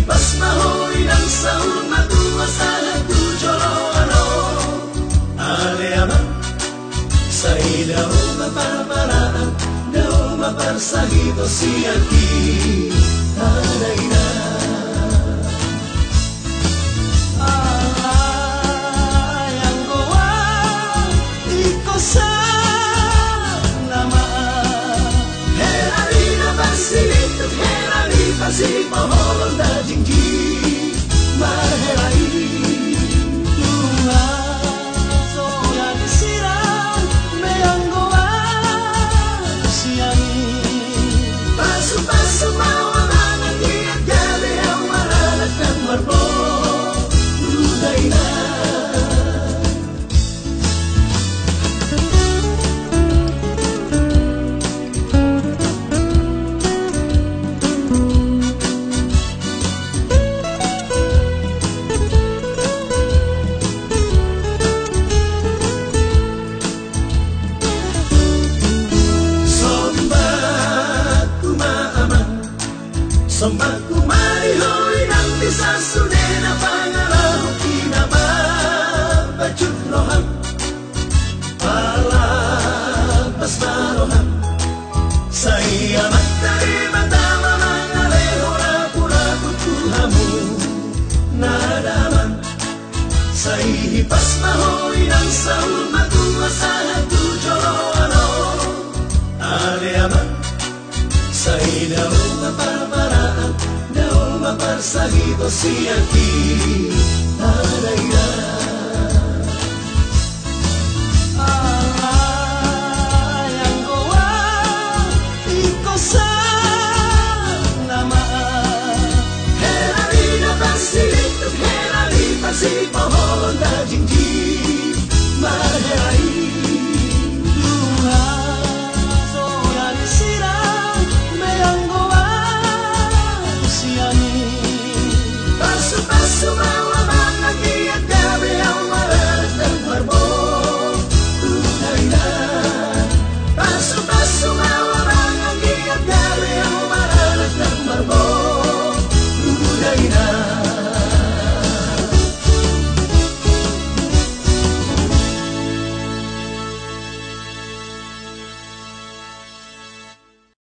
Ipas mahoy ng saon matuwa sa nagtujolo ano Aleaman Sa ilaw mapaparaan Na umaparsahito si Aki Aleaman Brasil. Saya hipas mahoy nang saul matua sahatu jolo salido si aquí para irán? Pansy, the penalty, Pansy, Mahonda, Jinky.